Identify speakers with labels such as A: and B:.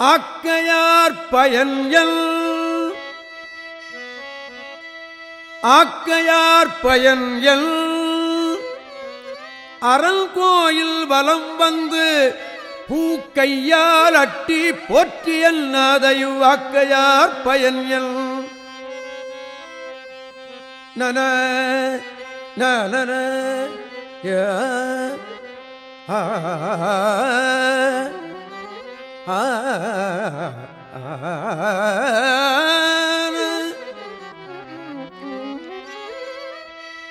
A: ஆக்கையார் பயன் ஆக்கையார் பயன் எல் அறங்கோயில் வலம் வந்து பூக்கையால் அட்டி போற்றிய நாதையு ஆக்கையார் பயன் நன நன ஆ. ஆ